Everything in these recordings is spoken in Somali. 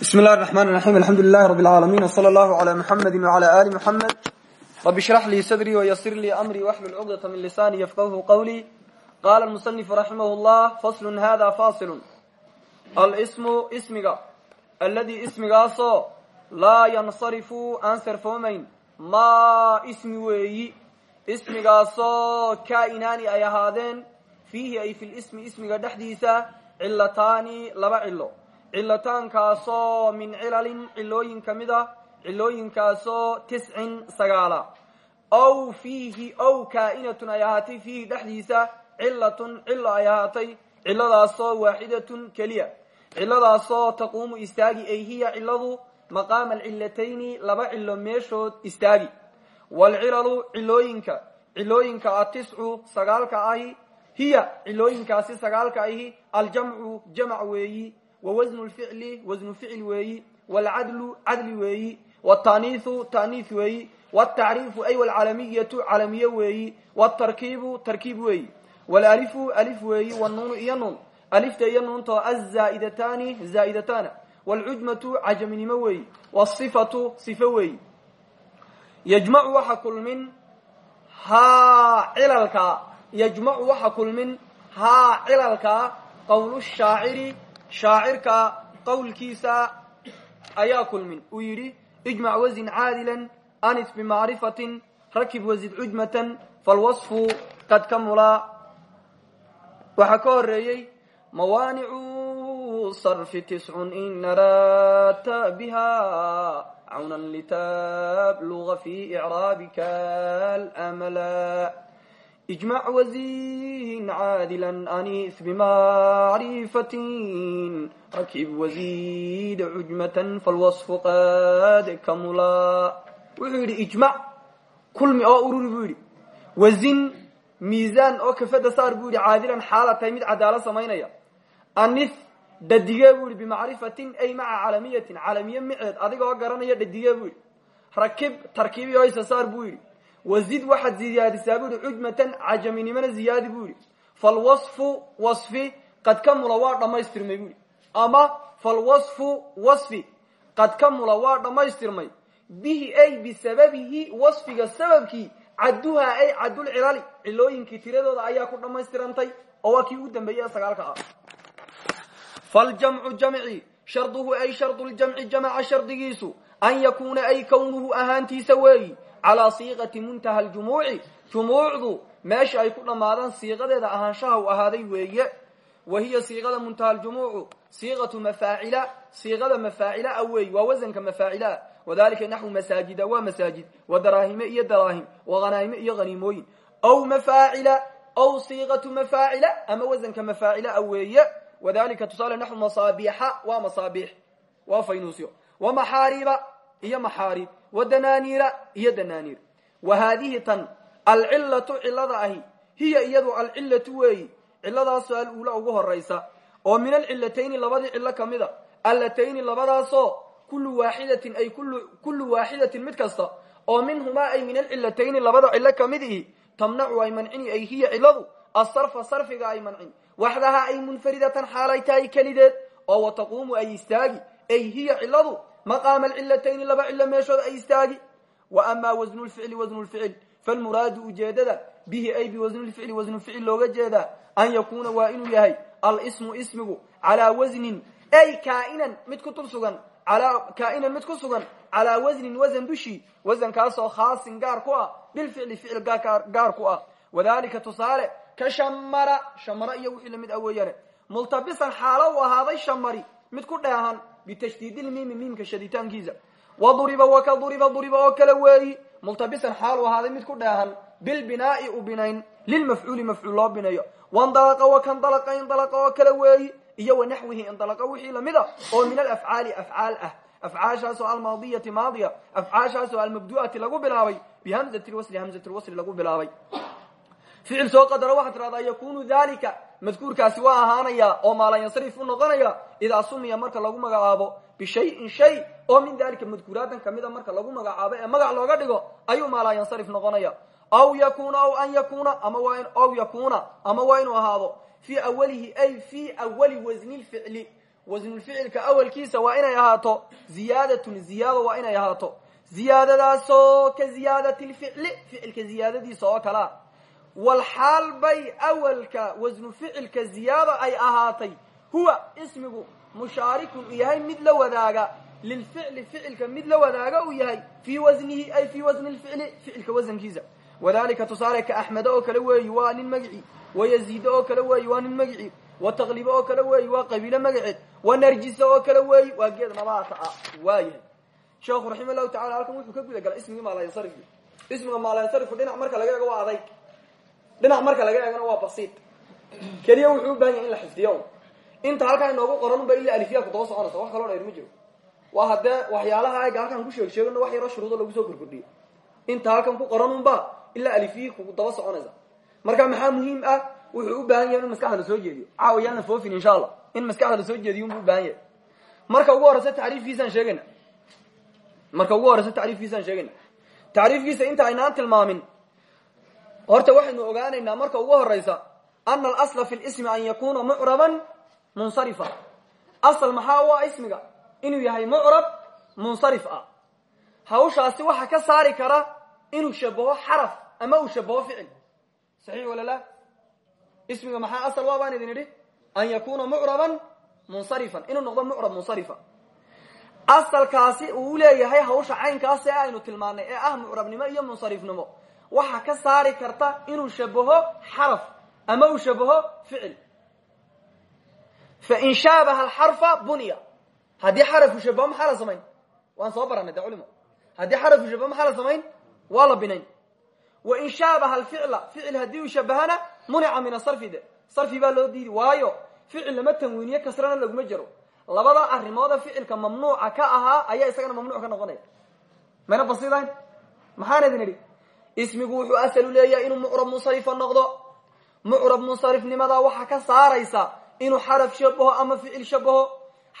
bismi اllahi الرحman الرaحيم alxamdu لlah رb العaalamiن وslى اllah عlى mحamedi وعlى ali mحamed rb اشhrx lii sadrii وysir lii أmrii wxlul cqdaة min lisani yfqhu qwlii qala الmuصنif raximah اllah fasl hada fasil alsmu ismiga aladi ismigaasoo laa yansarifu aan sarfoomayn ma ismi weeyi ismigaasoo kainaani ay ahaadeen fiihi ay fi lsmi ismiga dhexdiisa cilataani laba cilo cilataankaasoo min cilalin cilooyin ka mid a cilooyinkaasoo tiscin sagaala. Ow fiihi ow kaa'inatun ay ahaatay fiihi dhexdiisa cilatun cilo ay ahaatay ciladaasoo waaxidatun keliya. Ciladaasoo taquumu istaagi ay hiya ciladu maqaama alcilatayni laba cilo meeshood istaagi. Waalcilalu cilooyinka cilooyinka atiscu sagaalka ahi hiya cilooyinkaasi sagaalka ahi aljamcu jamc weeyi wawasnu lficli wasnu ficil weeyi wlcadlu cadli weeyi wtaniiu taniis weeyi wtacriifu ay wlcalamiyatu calamiye weeyi wtarkiibu tarkiib weeyi. Wlalifu alif weeyi wnuunu iyo nuun alifta iyo nuuntoo azaa'idatani zaa'idatana. Wlcujmatu cajaminimo weeyi. Wsifatu sifo weeyi. Yajmacu waxa kulmin haa cilalka. Yajmacu waxa kulmin haa cilalka. Qowl shaaciri shaacirka qowlkiisa ayaa kulmin. Uu yidhi ijmac wazin caadilan anis bimacrifatin rakib wazid cujmatan falwasfu qad kamula. Waxaa ka horeeyey mawaanicu sarfi tiscun in narata biha cawnan litabluga fi icraabika almala ijmac wazin caadila anis bimacrifatin rakib wazid cujmatan falwasfu qad kamula wuxuu yidhi ijmac kulmi oo ururi buu yidhi wazin miisaan oo kafada saar buu yidhi caadilan xaala tahay mid cadaalo samaynaya anis dhadigee buu yidhi bimacrifatin ay maca calamiyatin calamiye miceed adigoo garanaya dhadigee buu yidhi rakib tarkiibi oo isa saar buu yidhi wazid waxaad ziyaadisaa bu yihi cujmatan cajaminimona ziyaadi bu yihi falwasfu wasfi qad kamula waa dhammaystirmay bu yihi ama falwasfu wasfi qad kamula waa dhammaystirmay bihi ay bisababihi wasfiga sababkii cadduhaa ay caddulcilali cilooyinkii tiradooda ayaa ku dhammaystirantay oo waa kii ugu dambeeyey ee sagaalka ah faljamcu jamci sharduhu ay sharduljamci jamaca shardigiisu an yakuuna ay kownuhu ahaantiisa weeyi calaa siiqati muntaha aljumuuci jumuucdu meesha ay ku dhammaadaan siiqadeeda ahaanshaha u ahaaday weeye. Wa siiqada muntaha aljumuucu siiqatu mafaacila siiqada mafaacila a weey waa wasanka mafaacilaa wadalika naxwu masaajida waa masaajid. Wa daraahime iyo daraahim wa hanaa'ime iyo haniimooyin aw mafaacila aw siiqatu mafaacila ama wasanka mafaacila a weeye. Wadalika tusaale naxwu masaabiixa waa masaabiix waa faynuusyo. Wa maxaariba iyo maxaarib wadanaaniira iyo danaaniir wa haadihi tan alcilatu cilada ahi hiya iyadu alcilatu weeyi ciladaasoo aluula ugu horaysa oo min alcilatayni labadii cilo ka mida allatayni labadaasoo kullu waaxidatin ay kullu waaxidatin mid kasta. Oo minhumaa ay min alcilatayni labada cilo ka mid ihi tamnacu ay mancini ay hiya ciladu asarfa sarfiga ay mancin waxdaha ay munfaridatan xaalay tahay kelideed. Oo wa taquumu ay istaagi ay hiya ciladu maqaama alcilatayni laba cilo meeshooda ay istaagi wa amaa wasnu lficli wasnu lficil falmuraadu ujeedada bihi ay biwasni lficli wasnu ficil looga jeedaa an yakuuna waa inuu yahay alsmu ismigu calaa wasnin ay kainan mid ku tulsugan kaa'inan mid ku sugan calaa wasnin wasan dushii wasankaasoo khaasin gaar ku ah bilficli ficil gaar ku ah wadalika tusaale ka shamara shamara iyo wixii la mid ah weeyane multabisan xaalo uu ahaaday shamari mid ku dheehan bitashdiidilmiimi miimka shaditaankiisa wa duriba wa ka duriba oo kale weeyi multabisan xaal u ahaaday mid ku dheehan bilbinaai u binayn lilmafcuuli mafcuul loo binayo wandalaqa wa kandalaqa indalaqa oo kale weeyi iyo wa naxwihi indalaqa wixii la mid a oo min alafcaali afcaal ah afcaashaasoo almaadiyati maadiya afcaashaasoo almabdu'ati lagu bilaabay bihamzati lwasli hamzati lwasli lagu ficil soo qadaro waxaad tirahdaa yakunu dalika madkuurkaasi waa ahaanaya oo maalayansarif u noqonaya idaa sumiya marka lagu magacaabo bishayin shay oo min dalika madkuuraadan kamida marka lagu magacaabo ee magac looga dhigo ayuu maalayansarif noqonaya. Aw yakuna aw an yakuna ama aw yakuna ama waa inuu ahaado fii awalihi ay fii awali wasni lficli wasnulficilka awalkiisa waa inay ahaato ziyaadatun ziyaado waa inay ahaato. Ziyaadadaasoo ka ziyaadati lficli ficilka ziyaadadiisa oo kalea walxaal bay awalka wasnu ficilka ziyaado ay ahaatay huwa ismigu mushaarikun u yahay mid la wadaaga lilficli ficilka mid la wadaaga uu yahay fii wasnihi ay fii wasni lficli ficilka wasankiisa wadalika tusaale ka axmeda oo kale weeyi waa nin magicii wayaziida oo kale weeyi waa nin magicii wa taqliba oo kale weeyi waa qabiilo magaceed wa narjisa oo kale weeyi waa geed nabaata ah waayahay sheekhu raxima llahu tacala halkan wuxuu ka guda galay ismigii maalayansarifki ismiga maalayansarifku dhinac marka laga eego waa dhinac marka laga eegona waa basiid. Keliya wuxuu u baahan yahay in la xifdiyo. Inta halkaan inoogu qoran ba ila alifyaa ku daba soconaysa. Wax kaloo dheer ma jiro. Waa haddee waxyaalaha ega halkaan ku sheeg wax yaroo shuruudo lagu soo kordkordhiyo inta halkan ku qoran unba ilaa alifyi ku daba soconaysa. Marka maxaa muhiim ah? Wuxuu u baahan yahay in maskaxda la soo jeediyo. Caawa yaana foofin insha allah in maskaxda la soo jeediyo unbu u baahan yahay. Marka ugu horeysa tacriifkiisaan sheegayna. Marka ugu horeysa tacriifkiisaan sheegayna. Tacriifkiisa inta aynaan tilmaamin horta waxaynu ogaanaynaa marka ugu horeysa ana alasla fi lismi an yakuna mucraban munsarifa. Asal maxaa u ah ismiga? Inuu yahay mucrab munsarif ah. Hawshaasi waxa ka saari kara inuu shabaho xaraf ama uu shabaho ficil. Saxiix wala la ismiga maxaa asal waa baan idin idhi? An yakuna mucraban munsarifan. Inuu noqdo mucrab munsarifa. Asalkaasi uu leeyahay hawsha caynkaas ee aynu tilmaanay ee ah mucrabnimo iyo munsarifnimo waxa ka saari karta inuu shabaho xaraf ama uu shabaho ficil. Fain shaabaha alxarfa bunya haddii xarafku shabaho maxaa la samayn. Waan soo baranay de culimo haddii xarafku shabaho la samayn waa la binayn. Wain shaabaha alficla ficil haddii uu shabahana munica min asarfi de. Sarfi baa loo diidi waayo. Ficil lama tanwiiniye kasrana laguma jaro. Labada arrimooda ficilka mamnuuca ka ahaa ayaa isagana mamnuuc ka noqonaya. Mayna basidayn maxaan idin idhi ismigu wuxuu asal u leeyahay inuu mucrab munsarifa noqdo. Mucrab munsarifnimadaa waxaa ka saaraysa inuu xaraf shabaho ama ficil shabaho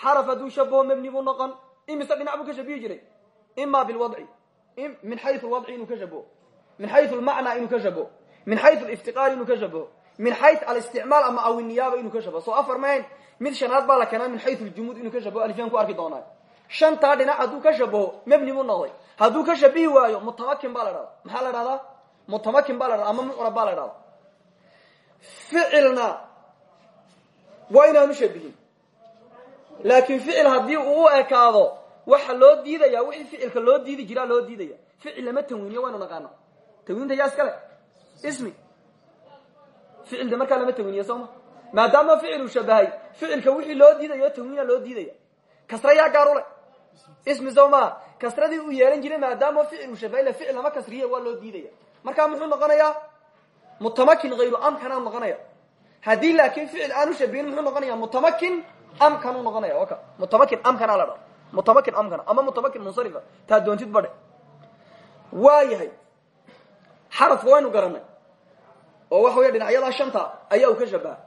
xaraf hadduu shabaho mebni buu noqon. Imise dhinac buu ka shabihi jiray? Ima bilwadci min xayu lwadci inuu ka shabaho min xayu lmacnaa inuu ka shabaho min xayu liftiqaar inuu ka shabaho min xayu alisticmaal ama awiniyaaba inuu ka shabaho soo afar mahayn mid shanaad baa la keenaa min xayu ljumuud inuu ka shabaho alifyaan ku arki doonaa shantaa dhinac hadduu ka shabaho mebni buu noqday. Hadduu ka shabihi waayo mutamakin baa maxaa la dhahdaa? Mutamakin baa ama mucrab baa la dhahdaa. Ficilna waa inaanu shabihin. Laakiin ficil uu ekaado waxa loo diidaya wixii ficilka loo diidi jiraa loo diidaya. Ficil lama tanwiiniyo waynu naqaana tanwiinta yaa iskale ismi. Ficil de markaa lama tanwiiniyo soo ma? Maadaama ficil uu shabahay ficilka wixii loo diidayo tanwiina loo diidaya. Kasra yaa gaar ismi soo maa kasradii uu yeelan jiray maadaama ficil uu shabahay la ficil lama kasriye waa loo diidaya. Markaa muxuu noqonayaa? Mutamakin hayru amkanaa noqonaya haddii laakin ficil aanu shabihin muxuu noqonaya mutamakin amkanuu noqonaya waka mutamakin amkanaa la dha mutamakin amkana ama mutamakin munsarifa taa doontid badhe waa yahay xarafka waynu garanay. Oo waxa wey dhinacyadaa shanta ayaa uu ka shabaha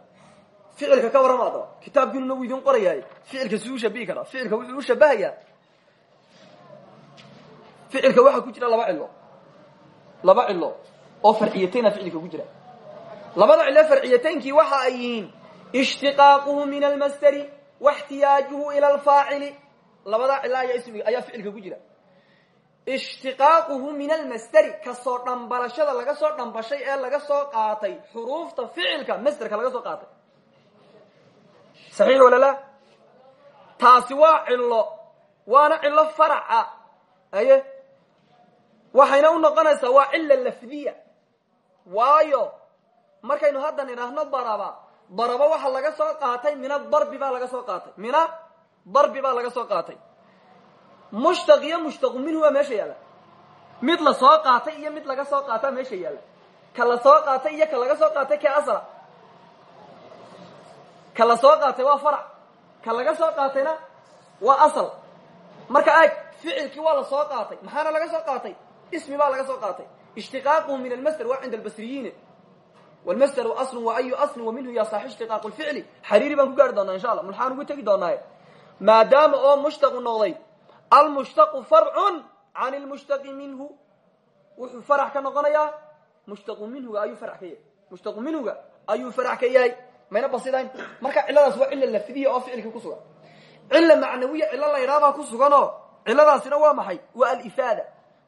ficilka ka warrama adaba kitaabkiinuna wuu idin qorayahay. Ficilka siduu shabihi karaa ficilka wuxuu u shabahayaa ficilka waxaa ku jira laba cilo. Laba cilo oo farciyatayna ficilka ku jira. Labada cilo farciyataynkii waxa ay yihiin ishtiqaaquhu min almasteri waxtiyaajuhu ila alfaacili. Labadaa cilo ayaa ismiga ficilka ku jira. Ishtiqaaquhu min almasteri ka soo dhambalashada laga soo dhambashay ee laga soo qaatay xuruufta ficilka masterka laga soo qaatay. Saxiix wala la? Taasi waa cilo waana cilo faraca aye waxayna u noqonaysaa waa cila lafdiya. Waayo markaynu haddan idhaahno daraba daraba waxa laga soo qaatay mina darbi baa laga soo qaatay mina darbi baa laga soo qaatay. Mushtaq iyo mushtaqu minhu waa meesha yaalla. Mid la soo qaatay iyo mid laga soo qaataa meesha yaalla. Ka la soo qaatay iyo ka laga soo qaatay kee asla ka la soo qaatay waa farac ka laga soo qaatayna waa asal. Marka aag ficilkii waa la soo qaatay maxaana laga soo qaatay ismi baa laga soo qaatay. Ishtiqaaquhu min almasder waa cinda albasriyiin wlmasderu aslu wa ayu aslin wa minhu yasax ishtiqaaqu lficli xariiri baan ku gaari doonaa insha allah. Mulxaan ugu tegi doonaaye. Maadaama oo mushtaqu noqday almushtaqu farcun can lmushtaqi minhu. Wuxuu farax ka noqonayaa mushtaqu minhuga ayuu farax ka yahay. Mushtaqu minhuga ayuu farax mayna basidayn? Marka ciladaas waa cila lafdiya oo ficilkii ku sugan. Cila macnawiya cilo la ydhaabaa ku suganoo ciladaasina waa maxay? Waa alifaada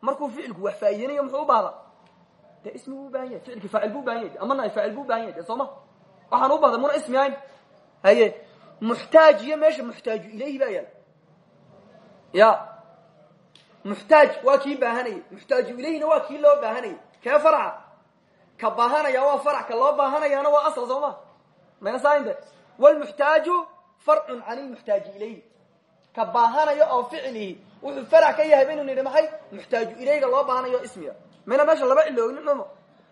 markuu ficilku wax faa'iideynayo muxuu u baahda? Dee ismi buu ubahan yahay ficilki faacil bu ubahan yahay amana faacil bu ubahan yahay de soo ma waxaan u bahday muna ismi ahayn. Haye muxtaaj iyo meesha muxtaaju ilayhi baa yaalla ya muxtaaj waa kii baahanayay muxtaaju ilayhina waa kii loo baahanayay. Kee farca ka baahanaya waa farac ka loo baahanayaana waa asl soo ma mayna sainde wlmuxtaaju farcun can ilmuxtaaji ilayhi ka baahanayo oo ficilihi wuxuu farac ka yahay baynu nidhi maxay? Muxtaaju ilayga loo baahanayo ismiga. Mayna meesha laba cilo ognimamo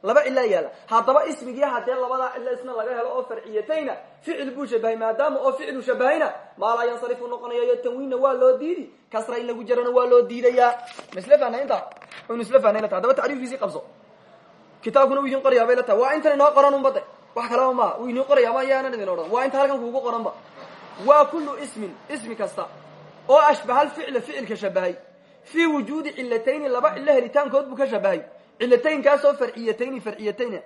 laba cilaa yaalla. Haddaba ismigii haddee labadaa cilo isna laga helo oo farciyatayna ficil buu shabahay maadaama oo ficilu shabahayna maa laa yansarifu noqonayo iyo tanwiinna waa loo diidi kasra in lagu jarana waa loo diidayaa. Ma isla fahnay intaa waynu isla fahnay la tahay hadaba tacriifkiisii qabso. Kitaabkuna u idin qorayaa bay la tahay. Waa intan inoo qoran unbade wax kalaba maaha. Uu inoo qoraya ma yaanan idin odhan. Waa inta halkan kuugu qoranba waa kullu ismin ismi kasta oo ashbaha alficla ficilka shabahay. Fii wujuudi cilatayni laba cilo helitaankood buu ka shabahay. Cilataynkaasoo farciyatayni farciyatayna.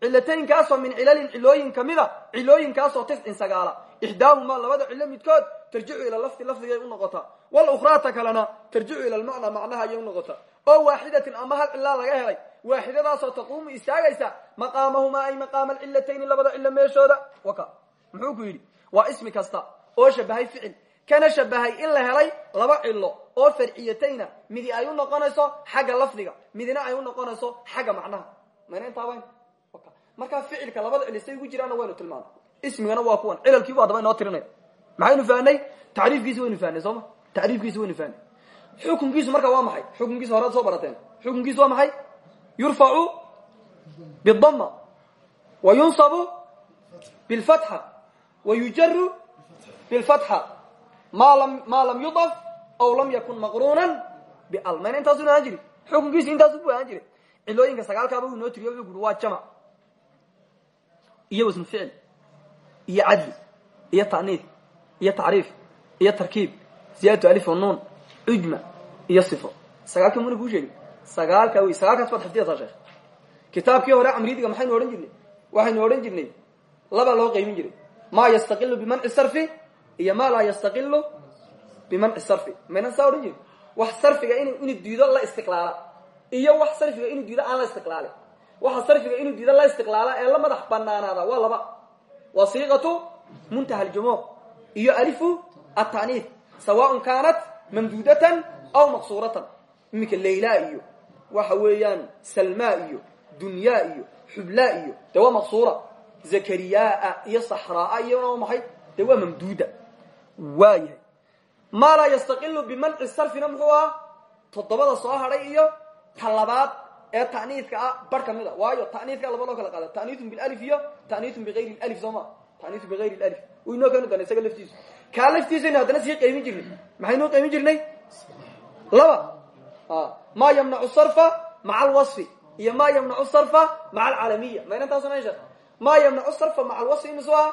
Cilataynkaasoo min cilalin cilooyin kamida cilooyinkaasoo tiscin sagaala. Ixdaahumaa labada cilo midkood tarjicu ila lafdi lafdigay u noqotaa walukhraata kalena tarjicu ila lmacnaa macnaha ayay unoqotaa oo waaxidatin ama hal cilaa laga helay waaxidadaasoo taquumu istaagaysa maqaamahumaa ay maqaama alcilatayni labada cilo meeshooda. Waka. Muxuu ku yidhi waa ismi kasta oo shabahay ficil kana shabahay in la helay laba cilo oo farciyatayna. Midi ay u noqonayso xagga lafdiga midina ay u noqonayso xagga macnaha. Mayna intaaba markaa ficilka labada cili ugu jiraanna waynu tilmaana ismigana waa kuwan. Cilalkiibu haddaba inoo tirinaya. Maxaynu fahnay tacriifkiisi waynu fahnay soo ma? Tacriifkiisi waynu fahnay xukunkiisu marka waa maxay? Xukunkiisa horead soo barateen. Xukunkiisu waa maxay? Yurfacu bidama wa yunsabu bilfatxa wa ma lam yudaf aw lam yakun maqrunan bial mayna intaasu ahaan jiri xukunkiisu intaasu bu ahaan jiray. Cilooyinka sagaalkaaba uu inoo tiriyo wuxuu kuri waa jamac. Iyo wasnu ficil iyo cadli iyo ta'niif iyo tacriif iyo tarkiib ziyadatu alif nuun ujma iyo sifo. Sagaalka muna kuu sheegi sagaalka wey sagaalkaas baad xifdiyasa sheekh. Kitaabkii hore camridiga maxaynu odhan jirnay? Waxaynu odhan jirnay labaa loo qaymin jiray. Ma yastaqilu bimanci sarfi iyo ma laa yastaqilu bimanci sarfi. Mayna saa odhan jirin wax sarfiga in inu diido la istiqlaala. Iyo wax sarfiga inuu diido aan la istiqlaali. Waxa sarfiga inuu diido la istiqlaala ee la madax banaanaada waa laba. Waa siiqatu muntaha aljumuuc iyo alifu ataniif sawaaءn kaanat mamduudatan aw maqsuuratan. Iminka layla iyo waxa weeyaan salma iyo dunya iyo xubla iyo. De waa maqsuura. Zakariyaa iyo saxraa iyona waa maxay? De waa mamduuda waayahay ma laa yastaqilu bimanci sarfina muxuu ahaa? Toddobada soo iyo ta labaad ee ta'niidka ah bar ka mid a waayo ta'niidka laba loo kala qaada ta'niiun bilif iyo ta'niiun bigayri lif soo ma? Ta'niiun bigayri lif uu inoo keeni doona isaga laftiisu kaa laftiisaynu haddana sii qaymin jirnay. Maxaynuu qaymin jirnay? Laba. Ma yamnacu sarfa maca alwasfi iyo ma yamnacu sarfa maca alcalamiya mayna taasuna sheekh ma yamnacu sarfa maca alwasfi imisu aha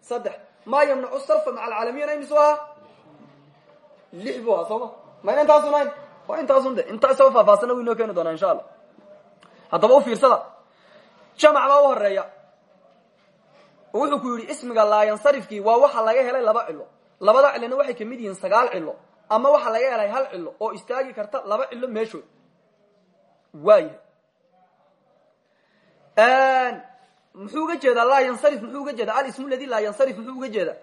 saddex ma yamnacu sarfa maca alcalamiyana imisu aha lix bu ahaa soo ma mayna intaasunahayn waa intaasun de intaa isagoo faahfaahsana wu inoo keeni doonaa insha allah. Haddaba u fiirsada. Jamac baa u horreeya wuxuu ku yidhi ismiga laayansarifkii waa waxa laga helay laba cilo. Labada cilona waxay ka mid yihiin sagaal cilo ama waxa laga helay hal cilo oo istaagi karta laba cilo meeshood muxuu uga jeedaa laa yansarif muxuu uga jeedaa alismu ladi laa yansarif muxuu uga jeedaa?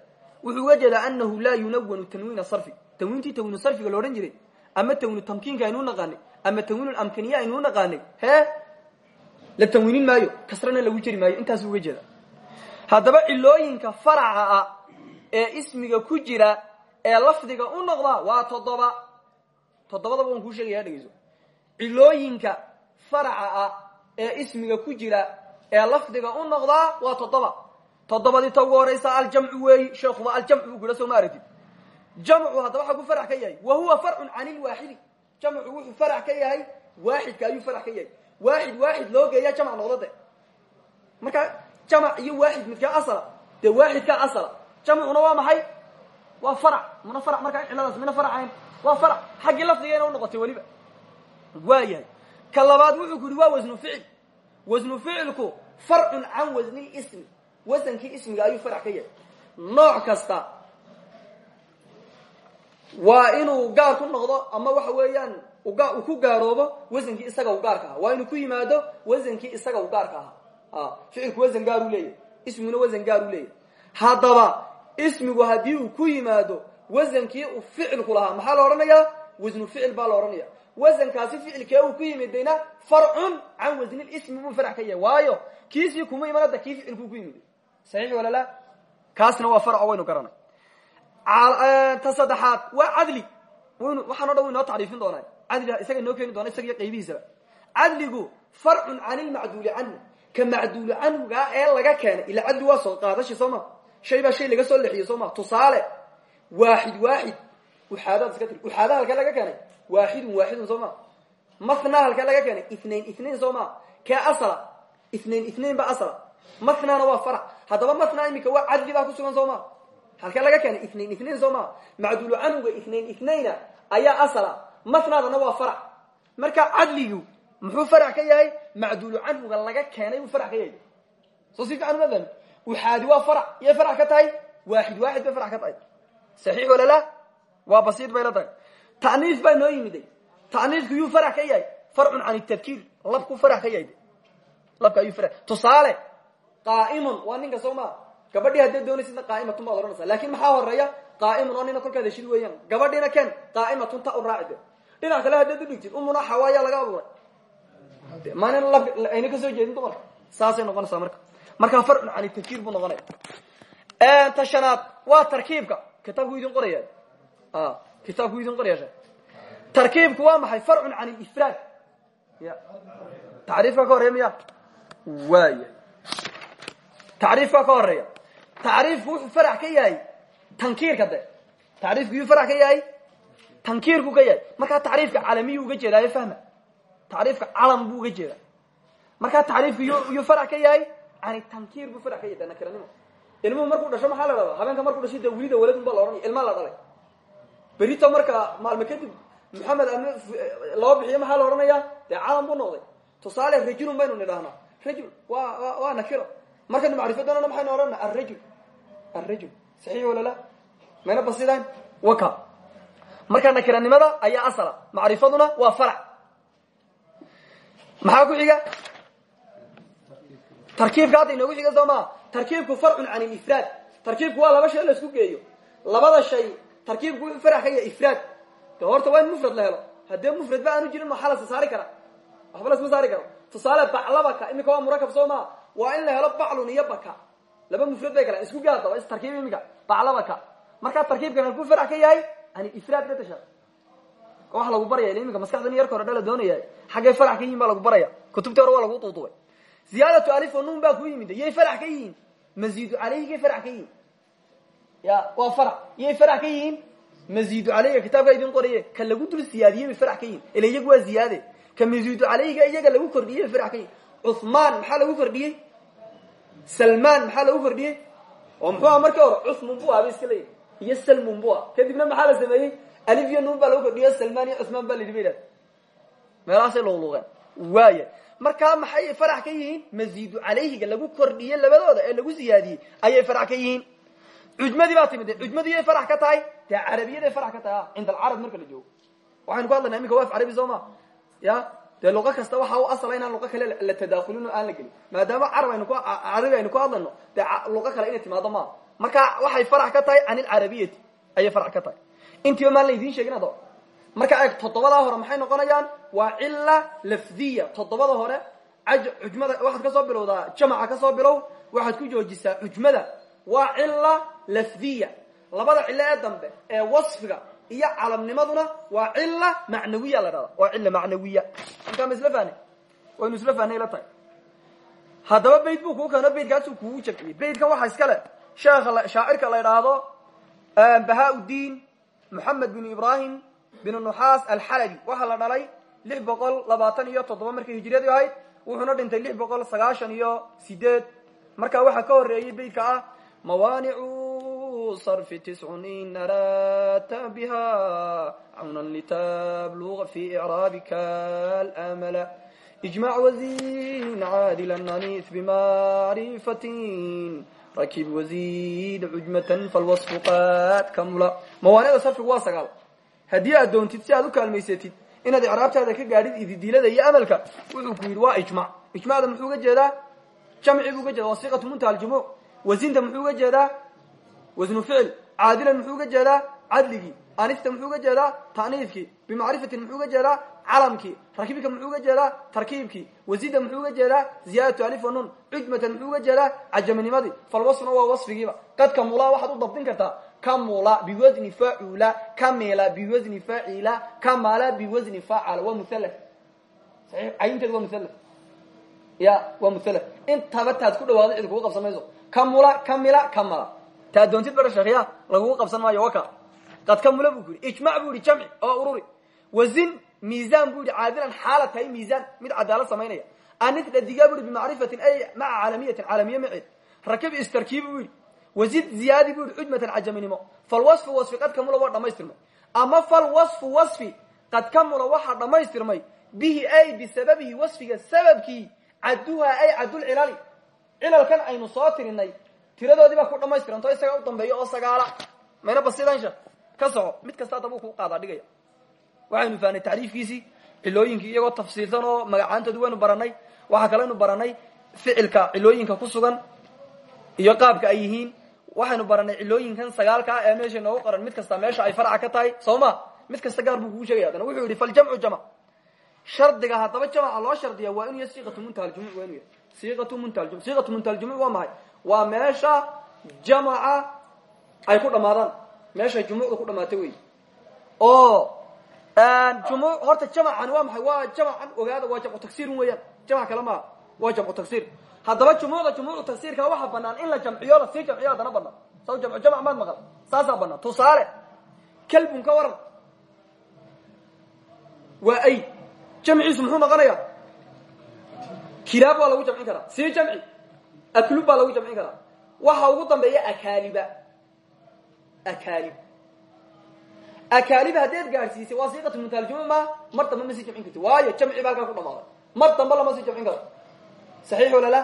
Wuxuu uga jeedaa anahu laa yunawanu tanwiina sarfi. Tanwiintii tanwiinu sarfiga la odhan jiray? Ama tanwiinu tamkiinka aynuu naqaanay? Ama tanwiin amkaniya aynuu naqaanay? Hee la tanwiinin maayo kasrana lagu jeri maayo intaasuu uga jeeda haddaba cilooyinka faraca ah ee ismiga ku jira ee lafdiga u noqda waa toddoba. Toddobadaba waan kuu sheegaya dhegeyso cilooyinka faraca ah ee ismiga ku jira ee lafdiga u noqdaa waa toddoba. Toddobadii ta ugu horeysa aljamcu weeyi sheekuba aljamcu buu kula soo ma aragtid jamcu haddaba xaguu farac ka yahay. Wa huwa farcun can ilwaaxidi jamcu wuxuu farac ka yahay waaxidka ayuu farac ka yahay. Waaxid waaxid loo geeya jamc noqdo de marka jamc iyo waaxid midkaa asala dee waaxidkaa asala jamcuna waa maxay? Waa farac. Mana farac markaa ciladaas mina faracayn waa farac. Xaggii lafdigayna unoqotay weliba. Waa yahay. Ka labaad wuxuu ku yihi waa wasnu ficil. Wasnu ficilku farcun can wasni ismi wasankii ismiga ayuu farac ka yahay. Nooc kasta waa inuu gaar ku noqdo ama waxa weeyaan uu ku gaaroobo wasankii isaga u gaarka ahaa. Waa inuu ku yimaado wasankii isaga u gaarka ahaa. Ficilku wasan gaar u leeyahy ismiguna wasan gaar u leeyahy haddaba ismigu haddii uu ku yimaado wasankii uu ficilku lahaa maxaa la odhanayaa? Wasnu ficil baa la odhanaya wasankaasi ficilkee uu ku yimidayna farcun can wasnilismi buu farac ka yahay. Waayo kiisii kuma iman hadda kii ficilkuu ku yimiday saxiix wala la kaasna waa farco waynu garanay. Ta saddexaad waa cadli. Waynu waxaan o dhan waynoo tacriifin doonaa cadli isaga inoo keeni doona isaga iyo qaybihiisaba cadligu farcun can ilmacduuli canhu. Ka macduulu canhugaa ee laga keenay ila cadli waa soo qaadashi soo ma? Shay baa shay laga soo lexiyo soo ma? Tusaale waaxid waaxid uxaadaad iska tiri waaxidun waaxidun soo ma. Mathna halkee laga keenay ithnain ithnain soo ma. Kee asla ithnain ithnain ba asla mathnana waa farac haddaba mathna iminka waa cadli baa kusugan soo ma. Halkee laga keenay ithnain ithnain soo ma. Macduulu canhuga ithnain ithnayna ayaa asla mathnadana waa farac marka cadligu muxuu farac ka yahay? Macduulu canhuga laga keenay buu farac ka yahay. Soo si fiican uma ta'niif baa noo yimiday ta'niifku yuu farac ka yahay. Farcun can tadkiir. Labkuu farac ka yahay. Labka ayuu farac tusaale qaa'imun waa ninka soo maa gabadhii haddaad doonaysidna qaa'imatun baad odhanaysaa laakiin maxaa horreeya qaa'imun oo nina kolkaad heshid weeyaan. Gabadhiina ken qaa'imatun ta u raacide dhinac kale haddaad udhigtid umuna xawaayaa laga abuuray. Maana lab ayna ka soo jeedin dumarka saasay noqonaysaa marka. Markaa farcun can tadkiir buu noqonaya ta shanaad waa tarkiibka. Kitaabku idin qoraya kitaabku idin qoraya tarkiibku waa maxay? Farcun can ifraad. Ya. Tacriifka ka horeya miya? Waaya tacriifka ka horreeya tacriifku wuxuu farac ka yahay tankiirka de tacriifku yuu farac ka yahay? Tankiirku ka yahay. Markaa tacriifka calamiyu uga jeedaayo fahma tacriifka calam buu uga jeedaa. Markaa tacriifku yuu farac ka yahay? Can tankiir buu farac ka yahay nakiranimo ilmuhu markuu dhasho maxaa la dhahdaa habeenka markuu dhashay de welida waladun baa la ohanaya ilmaa la dhalay berito marka maalme kadib maxamed ama loo bixiyo maxaa la odhanaya dee calam buu noqday. Tusaale rajulun baynu nidhahnaa rajul wa waa nakiro. Markaynu macrifo doonana maxaynu odhana arajul arajul saxiix wala la? Mayna basidayn waka. Marka nakiranimada ayaa asala. Macrifaduna waa farac. Maxaa ku xiga? Tarkiibka hadda inoogu xiga soo maa tarkiibku farcun can ilifraad tarkiibku waa laba shay la isku geeyo. Labada shay tarkiibku wuxuu farac ka yahay ifraad. De horta waa in mufrad la helo. Haddee mufrad ba aanu jirin maxaa lasa saari kara waxba lasma saari karo. Tusaale baclabaka imika waa murakab soo maa waa in la helo baclun iyo baka. Laba mufrad bay galaan isku gaa daba is tarkiib imika. Baclabaka markaa tarkiibkan halkuu farac ka yahay can ilifraad ka tasha. Waxa lagu baraya iminka maskaxdan yarka hore dhala doonaya xaggay farac ka yihiin baa lagu baraya. Kutubtii hore waa lagu duudubay ziyaadatu alif nun baa ku yimid. Yay farac ka yihiin. Maziidu caleyhigay farac ka yihiin ya waa farac yay farac ka yihiin maziidu caleyhiga kitaabka idin qoraye ka lagu dul siyaadiyey bay farac ka yihiin ila iyagu waa ziyaade ka maziidu lagu kordhiyey bay farac ka maxaa lagu kordhiyey salmaan maxaa lagu kordhiyey oo muxuu aha markii hore cuthmun bu aha ba iska ah kadibna maxaa la sameeyey alif iyo nun baa lagu kordhiyo salmaan iyo cuthmaan baa la yidhi ba waaya markaa maxay farac ka yihiin maziidu caleyhiga lagu kordhiyey labadooda ee lagu ziyaadiyey ayay farac ka yihiin cujmadii baa timid. Cujmadiyay farac ka tahay dee carabiyaday farac ka tahay cinda alcarab marka la joogo. Waxaynu ku hadlayna iminka waaf carabi soo ma. Ya? Dee luqo kasta waxa u asala inaan luqo kale la tadaakulin oo aan la gelin. Maadaama carab aynu ku carabi aynu ku hadlayno dee luqo kale inay timaado maa marka waxay farac ka tahay can ilcarabiyati ayay farac ka tahay. Intiiba maan la idiin sheegin ado marka eeg toddobadaa hore maxay noqonayaan? Waa cila lafdiya. Toddobada hore cujmada waxaad ka soo bilowdaa jamaca ka soo bilow waxaad ku joojisaa cujmada waa cila lafdiya. Labada cilo ee dambe ee wasfiga iyo calamnimaduna waa cila macnawiya la dhahda waa cila macnawiya. Markaa ma isla fahne waynu isla fahnay la tahay. Haddaba beyt buu kuu keeno beytkaasuu kugu jamciyey beytkan waxaa iskale sheekha shaacirka la idhaahdo bahaa-udiin moxamed bin ibrahim bin nuxaas alxalabi waxaa la dhalay lix boqol labaatan iyo toddoba markay hijriyadu ahayd. Wuxuuna dhintay lix boqol sagaashan iyo sideed markaa waxaa ka horeeyey beytka ah mawaanicu sarfi tiscun in araadta biha cawnan litabluga fi icraabika almala ijmac wazin caadila anis bimacrifatin rakib wazid cujmatan falwasfu qad kamula mawaanicda sarfigu waa sagaal haddii aad doontid si aad u kaalmaysatid inaad icraabtaada ka gaadhid ididiilada iyo amalka wuxuu ku yidhi waa ijmac ijmacda muxuu uga jeedaa jamci buu uga jeeda waa siqatu muntaha aljumuc wasinta muxuu uga jeedaa? Wasnu ficil. Caadilan muxuu uga jeedaa? Cadligii. Anifta muxuu uga jeedaa? Ta'niifkii. Bimacrifatin muxuu uga jeedaa? Calamkii. Rakibka muxuu uga jeedaa? Tarkiibkii. Wasida muxuu uga jeedaa? Ziyaadatu alif wanun cujmatan muxuu uga jeedaa? Cajaminimadii falwasfuna waa wasfigiiba. Qad kamula waxaad u dabdin kartaa. Kamula biwasni facula kamila biwasni facila kamala biwasni facala waa muhal caynteedu waa muhal ya waa muhal intaba taad ku dhawaado cid kugu qabsan mayso kamula kamila kamala. Taad doontid bara sheekya lagugu qabsan maayo waka. Qad kamula bu ku yidhi ijmac bu yihi jamci oo ururi. Wazin miisaan bu yihi caadilan xaala tahay miisaan mid cadaalad samaynaya. Anida digaa bu yihi bimacrifatin ay maca caalamiyatin caalamiye maceed rakib istarkiib bu yidhi wazid ziyaadi bu yihi xujmatan cajaminimo. Falwasfu wasfi qad kamula waa dhamaystirmay. Ama falwasfu wasfi qad kamula waxaa dhamaystirmay. Bihi ay bisababihi wasfiga sababkii cadduha ay caddulcilali cilalkan aynu soo tirinay tiradoodii baa ku dhamaystiranto isaga u dambeeya oo sagaala. Mayna basidansha ka soco. Mid kasta adabuu ku qaadaa dhigaya waxaynu fahnay tacriifkiisii cilooyinkii iyagoo tafsiilsan oo magacaantoodi waynu baranay. Waxaa kaleynu baranay ficilka cilooyinka ku sugan iyo qaabka ay yihiin. Waxaynu baranay cilooyinkan sagaalka ah ee meesha noogu qoran. Mid kasta meesha ay farca ka tahay soo ma? Mid kasta gaar buu kugu sheegaya adana wuxuu yihi faljamcu jamc shardiga haddaba jamca loo shardiya waa inu yahy siqatu muntaha ljumuc waa inu yahy siqatu muntaha ljumuc siqatu muntaha ljumuc waa maxay? Waa meesha jamaca ay ku dhamaadaan meeshay jumucda ku dhamaata wey oo jumuc horta jamcani waa maxay? Waa jamcan ogaada waa jamcu tagsirun weeyaan. Jamc kale maa waa jamcu tagsir haddaba jumucda jumucu tagsirka waxaa banaan in la jamciyo la sii jamciyo haddana banaan saw jamcu jamc maad maqal. Saasaa banaan tusaale kalbun ka waran. Waa ay jamciisu muxuu noqonaya kilaab waa lagu jamcin karaa. Sii jamci? Aklub baa lagu jamcin karaa. Waxa ugu dambeeya akaaliba. Akaalib akaalib haddeed gaadhsiisay waa siiqatu muntahaljumuc ma mar dambe ma sii jamcin karti waayo jamci ba halkaa ku dhamaaday mar dambe lama sii jamcin karo. Saxiix wala la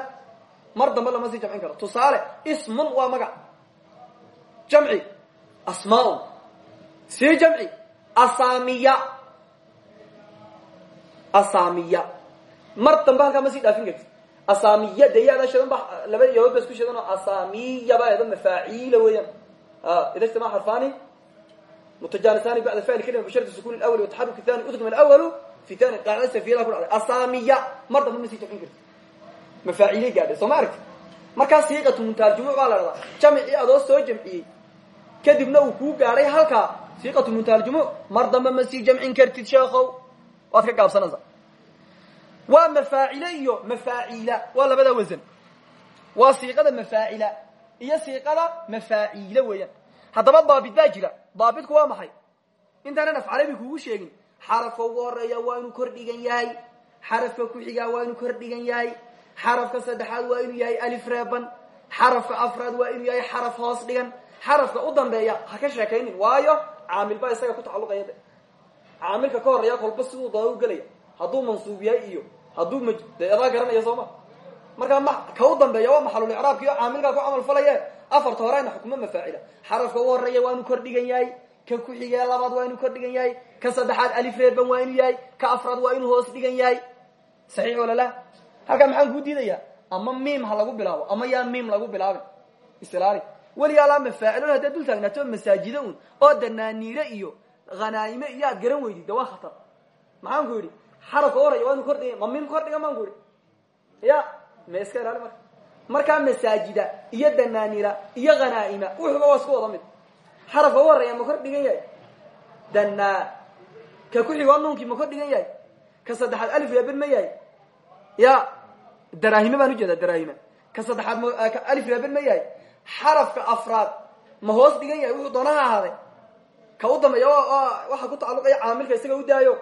mar dambe lama sii jamcin karo. Tusaale ismun waa magac. Jamci asmaun sii jamci asamiya asamiya. Mar dambe halkaa ma sii dhaafin karti asamiya de yaada shadan ba laba yahood ba isku shadan oo asamiya ba edo mafaaciila weeyaan. Ida ijtama xarfani mutajanisani bacda ficl kalima bisharti sukun اlawli wataxaruk thani udqim alwalu fi thani qaacida safiyada ku dhacday. Asamiya mar dambe ma sii jamcin karti mafaaciilay gaadhay soo ma aragti? Markaa siiqatu muntahaljumuc baa la dhahdaa jamcii adoo soo jamciyey kadibna uu kuu gaadhay halkaa siiqatu muntahaljumuc mar dambe ma sii jamcin kartid sheekow waad ka gaabsanaysaa waa mafaacile iyo mafaaciila waa labada wasan waa siiqada mafaacila iyo siiqada mafaaciile weeyaan. Haddaba daabit baa jira. Daabitku waa maxay? Intaanan af carabi kugu sheegin. Xarafka ugu horreeya waa inuu kor dhigan yahay. Xarafka ku xigaa waa inuu kor dhigan yahay. Xarafka saddexaad waa inuu yahay alif reeban. Xarafka afraad waa inuu yahay xaraf hoos dhigan. Xarafka u dambeeya ha ka sheekaynin. Waayo caamil baa isaga ku tacalluqaya. de caamilka ka horreeya kolba siduu doona u gelaya hadduu mansuub yahay iyo hadduu m de adaa garanaya soo ma? Markaa ma ka u dambeeya waa maxalul icraabki o caamilkaa ku camal falaye. Afarta horena xukumo mafaacila xarafka ugu horreeya waa inuu kor dhigan yahay ka ku xigee labaad waa inuu kor dhigan yahay ka saddexaad alif reerban waa inuu yahay ka afraad waa inuu hoos dhigan yahay. Saxiix wala la halkaa maxaan kuu diidayaa? Ama miim ha lagu bilaabo ama yaa miim lagu bilaabin? Istilaali. Weligaala mafaacilon haddaad dul taagnaato masaajido un oo danaaniire iyo hanaa'ime iyo aad garan weydid de waa khatar. Maxaan ku yidhi xarafka horaya waa inu kor dhigan ma miim kor dhigan baan ku yidhi. Ya ma iska ilaali marka. Markaa masaajida iyo danaanira iyo hanaa'ima wuxuba waa isku wada mid. Xarafka u horreeya ma kor dhigan yahay? Danaa ka ku xigo nuunkii ma kor dhigan yahay? Ka saddexaad alif reeben ma yahay? Ya daraahime baan u jeedaa daraahime ka saddexaad alif reeben ma yahay? Xarafka afraad ma hoos dhigan yahay? Wuxuu doona ha ahaaday ka u dambeeya waxa ku tacalluqaya caamilka isaga u daayo.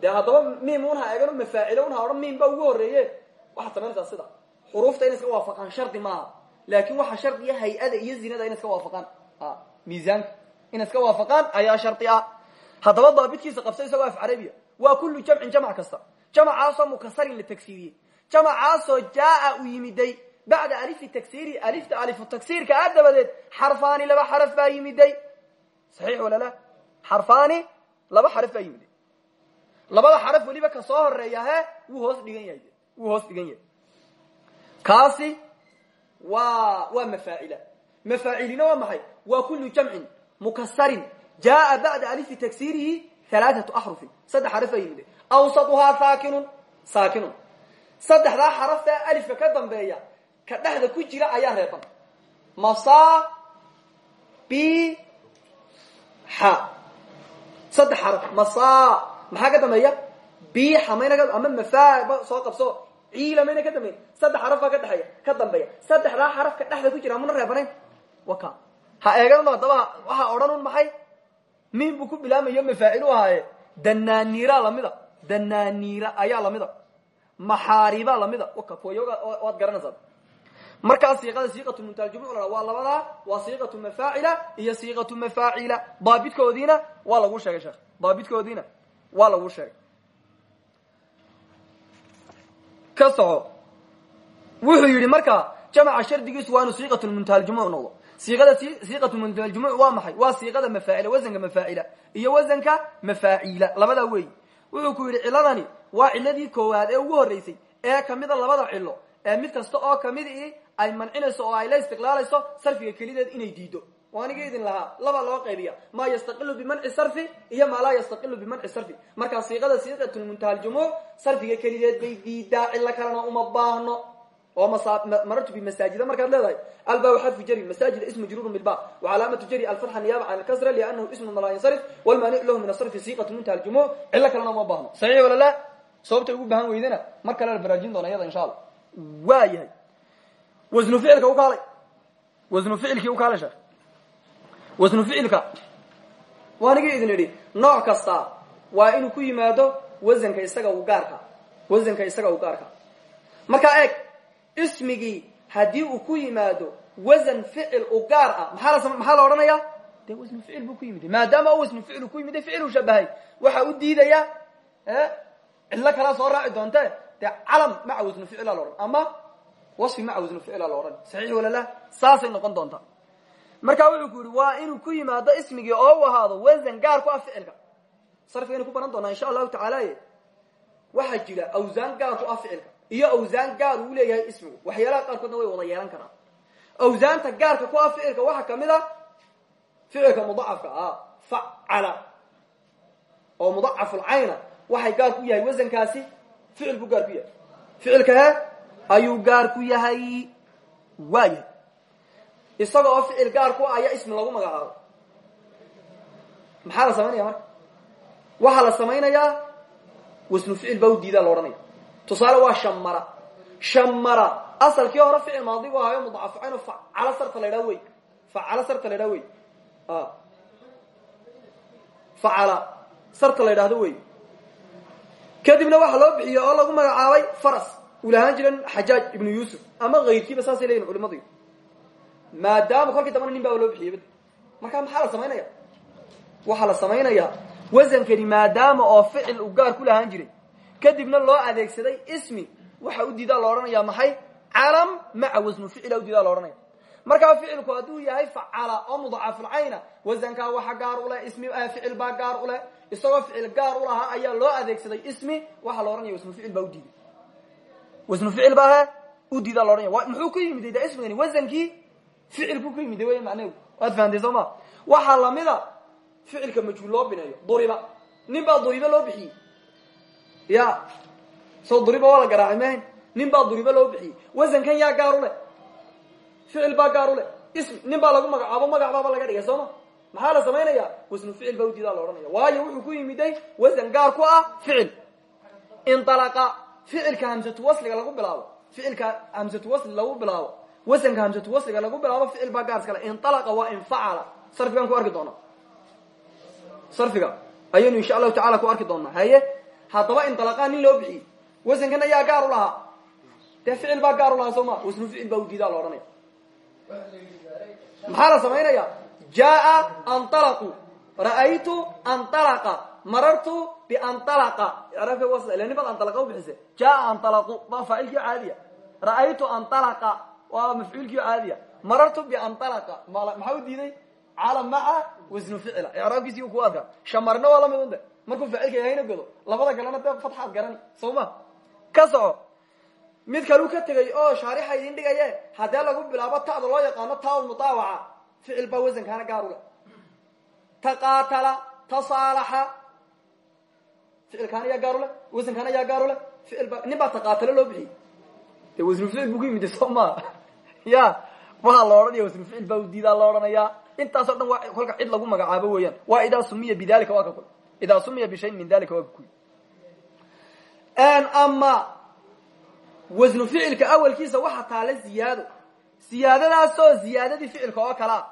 Dee haddaba miim un ha eegano mafaacilo un ha odhan miim ba ugu horeeye waxaad samaynaysaa sida. Xuruufta inay iska waafaqaan shardi maaha. Laakin waxa shardiya hay'ada iyo zinada inay iska waafaqaan. Miisaanka inay iska waafaqaan ayaa shardi ah. Haddaba daabitkiisa qabsa isagoo af carabiya. Waa kullu jamcin jamc kasta. Jamcaasoo mukasarin la tagsiiriyey. Jamcaasoo jaaa u yimiday. Bacda alifi tagsiri alifta alifu tagsiirka a dabadeed xarfaani laba xaraf baa yimiday saxiix wala la xarfaani laba xaraf baa yimid. Labada xaraf weliba ka soo horreeya he wuu hoos dhigan yahay. Wuu hoos dhigan yahay. Kaasi waa waa mafaacila mafaacilina waa maxay? Waa kulu jamcin mukasarin jaa bacda alifi tagsirihi halaaatu axrufin. Saddex xaraf baa yimid. Awsatuhaa saakinun saakinun. Saddexdaa xarafta alifka ka dambeeya ka dhexda ku jira ayaa reeban. Masa b xa saddex xaraf masa maxaa ka dambeeya bixa mayna ama mafa soo qabso ciila mayna ka dambeyn saddex xaraf baa ka dhexeeya ka dambeeya saddexdaa xaraf ka dhexda ku jira muna reebanayn waka ha eegan haddaba waxaa odhan un maxay min buu ku bilaamayo mafaacilu ahaaye dananiira lamida dananiira ayaa lamida maxaariba lamida waka kuwayoga waad garanaysaa markaa siiqada siiqatu muntaljumuc la waa labadaa waa siiqatu mafaacila iyo siiqatu mafaacila daabitkoodiina waa lagu sheegay sheekh. Daabitkoodiina waa lagu sheegay. Ka soco. Wuxuu yidhi markaa jamaca shardigiisu waa inuu siiqatu muntahaljumuc noqdo. Siiqada siiqatu muntahaljumuc waa maxay? Waa siiqada mafaacila wasanka mafaacila iyo wasanka mafaaciila labadaa weeyi wuxuu ku yidhi ciladani waa ciladii koowaad ee ugu horreysay ee kamida labada cilo ee mid kasta oo ka mid ay mancinayso oo ay la istiqlaalayso sarfiga kelideed inay diido aniga idin lahaa laba loo qaybiya. Maa yastaqilu bimanci sarfi iyo maa laa yastaqilu bimanci sarfi. Markaa siiqada siiqatulmuntahaljumuuc sarfiga kelideed bay diidaa cilo kalena uma baahno. Oo marartu bimasaajida markaad leedahay. Albaa xarfu jari masaajida ismu jruurun bilba wacalaamatu jari alfatxa niyaaba can alkasra lianahu ismun laa yansarif. Walmaanicu lahu min asarfi siiqatu muntahaljumuuc cilo kalena uma baahno. Saxiix wala la sababtay ugu baahan weydana mar kale la baraajin doona iyada insha allah. Waa yahay wasnu ficilka ukaalay wasnu ficilkii ukaalay sheekh wasnu ficilka waanigi idin idhi nooc kasta waa inuu ku yimaado wasanka isaga u gaarka. Wasanka isaga u gaarka. Markaa eeg ismigii haddii uu ku yimaado wasan ficil u gaar ah maxaa la maxaa la odhanaya dee wasnu ficil buu ku yimid maadaama wasnu ficil ku yimid ficil u shabahay waxa u diidaya cillo kalaa soo raaci doonte dee calam maca wasnu ficila la odhan. Ama wasfi maca wasnu ficila la odhan saxiix wala la? Saasay noqon doontaa marka wuxuu ku yihi waa inuu ku yimaado ismigii oo u ahaado wasan gaar ku ah ficilka. Sarfigaynu ku baran doonaa insha allahu tacaala waxaa jira awsaan gaar ku ah ficilka iyo awsaan gaar uu leeyahay ismigu. Waxyaalaha qaarkoodna way wada yeelan karaan. Awsaanta gaarka ku ah ficilka waxaa ka mid a ficilka mudacafka ah facala oo mudacafulcayna waxay gaar ku yahay wasankaasi ficil buu gaar ku yahay. Ficilka he ayuu gaar ku yahay waa yahay isaga oo ficil gaar ku ah ayaa ismi lagu magacaabo. Maxaa la samaynaya marka? Waxaa la samaynayaa wasnu ficil baa u diidaa la tusaale waa shamara. Shamara. Asalkii hore ficil maadi bu ahayo mudacafcayn facalo sarta la ydhaha wey. Facalo sarta la ydhaha wey. Facala sarta la ydhahdo wey. Kadibna waxaa loo bixiyey oo lagu magacaabay faras uu lahaan jiran xajaaj ibnu yuusuf ama kayrkiiba saasay leyihin culimadu maadaama kolkii dambana nin baa loo bixiyey markaa maxaa la samaynaya waxaa la samaynayaa wasankani maadaama oo ficil uu gaar ku lahaan jiray. Kadibna loo adeegsaday ismi. Waxa u diidaa la maxay? Calam maca wasnu ficila udiidaa la odhanaya markaa ficilku hadduu yahay facala oo mudacafulcayna wasankaa waxa gaar u leh ismi ficil baa gaar u leh. Isagoo ficil gaar u lahaa ayaa loo adeegsaday ismi waxaa la odhanaya wasnu ficil baa udiiday wasnu ficil baa he udiidaa la odhanaya muxuu ku yimid de ismigani? Wasankii ficilku ku yimid wey macnehu waad fahamtay soo ma? Waxaa lamida ficilka majhuul loo bineeyo duriba. Nin baa duriba loo bixiyey. Ya soo duriba waa la garaacay mahayn nin baa duriba loo bixiyey. Wasankan yaa gaar u leh. Ficil baa gaar u leh. Ism nin baa lagu magacaabo magac baaba laga dhigay soo ma? Maxaa la samaynaya wasnu ficil baa udiidaa la odhanaya waayo wuxuu ku yimiday wasan gaar ku ah ficil. Inalaqa ficilka hamsatu wasliga lagu bilaabo ficilka hamsatu wasli lagu bilaabo wasanka hamsatu wasliga lagu bilaabo ficil baa gaar iskale inalaqa waa infacala. Sarfigaan ku arki doonaa sarfiga. Ayaynu insha allahu tacala ku arki doonaa haye haddaba inalaqaa nin loo bixiyey wasankan ayaa gaar u lahaa. Dee ficil baa gaar u lahaa soo ma? Wasnu ficil baa udiidaa la odhanaya maxaa la samaynaya jaa analaqu ra'aytu analaqa marartu analaqa ubixise jaa analaqu waa faacilkii caadiya ra'aytu analaqa waa mafcuulkii caadiya marartu bianalaqa maxaa u diiday calam maca wasnu ficila icraabkiisi ku adkaa shamarna waa la mid unde markuu faacilka yahayna godo labada kalena dee fatxaad garani soo ma ka soco mid kalu ka tegay oo shaarixa idin dhigaye haddee lagu bilaabo ta'da loo yaqaano taa mutaawaca ficil baa wasankaana gaar ule taqaatala tasaalaxa ficilkaana yaa gaar ule wasankaana yaa gaar ule ficil baa nin baa taqaatalo loo bixiyey de wasnu ficil buu ku yimid soo maa ya waxaa la odhanaya wasnu ficil baa udiidaa la odhanayaa intaasoo dhan waa kolka cid lagu magacaabo weeyaan waa idaa sumiya bidalika waa ka kul idaa sumiya bishayin min dalika waa ka kuy ama wasnu ficilka awalkiisa waxa taala ziyaado ziyaadadaasoo ziyaadadii ficilka oo kalea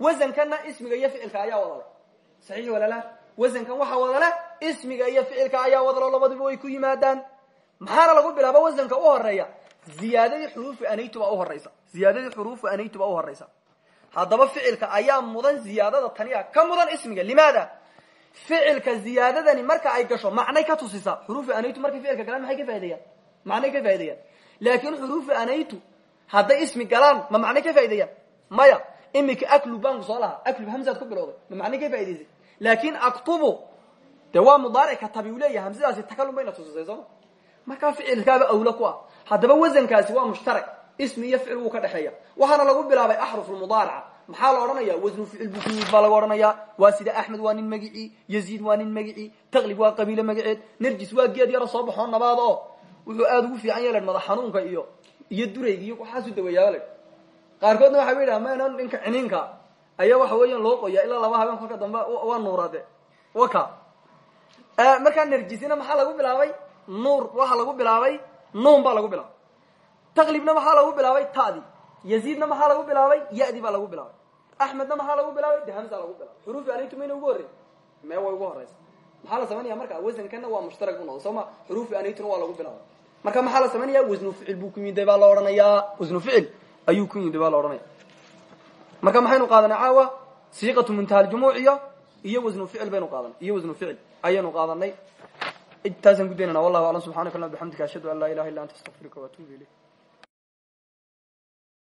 wasankana ismiga iyo ficilka ayaa wadale saxiix walala wasankan waxaa wadale ismiga iyo ficilka ayaa wadalo labadiba way ku yimaadaan. Maxaana lagu bilaaba wasanka u horreeya ziyaadadii xuruufu anaytuba uhoreysa ziyaadadii xuruufu anaytuba uhoreysa haddaba ficilka ayaa mudan ziyaadada taniya ka mudan ismiga. Limaada? Ficilka ziyaadadani marka ay gasho macnay ka tusisa. Xuruufu anaytu markay ficilka galaan maxay ka faa'idayaan macnay ka faa'idayaan laakin xuruufu anaytu hadday ismi galaan ma macnay ka faa'idayaan maya imika aklub baan soo lahaa. Aklub hamsaad ku bilowday ma macnay ka faa'idaysay laakin aktubu dee waa mudaaric katabi u leeyahay hamsadaasi takalum bayna tusisay sooma markaa ficilkaaba awla ku ah haddaba wasankaasi waa mushtarak ismi iyo ficil wuu ka dhexeeya waxaana lagu bilaabay axrufulmudaaraca maxaa la odhanaya wasnu ficil buu ku yimid baa laga odhanaya waa sida axmed waa nin magicii yaziid waa nin magicii taqlib waa qabiile magaceed nerjis waa geed yaro soo baxoo nabaad oo wuxuu aada ninka ciniinka ayaa waxa weeyaan loo qoya ilaa laba habeen kolka dambe waa nuurade waka. Markaa nerjisina maxaa lagu bilaabay? Nuur waxaa lagu bilaabay nuun baa lagu bilaabay. Taqlibna maxaa lagu bilaabay? Tadi. Yaziidna maxaa lagu bilaabay? Yadi baa lagu bilaabay. Axmedna maxaa lagu bilaabay? De hamsa lagu bilaabay. Xuruufi anaytu mayna ugu horrey mee way ugu horeysa maxaa la samaynaya marka? Wasankana waa mushtarak bu noqda soo ma xuruufi anaytuna waa lagu bilaabay. Marka maxaa la samaynaya wasnu ficil buu ku yimiday baa la odhanayaa. Wasnu ficil ayuu ku yimiday baa la odhanaya marka maxaynu qaadanay caawa? Siiqatu muntaha aljumuuc iyo wasnu ficil baynu qaadanay. Iyo wasnu ficil ayaynu qaadanay. Intaasaan ku daynana wallahu aclam subxanaka allah bixamdika ashhadu an laa ilaha illa anta astaqfiruka waatubu ilayk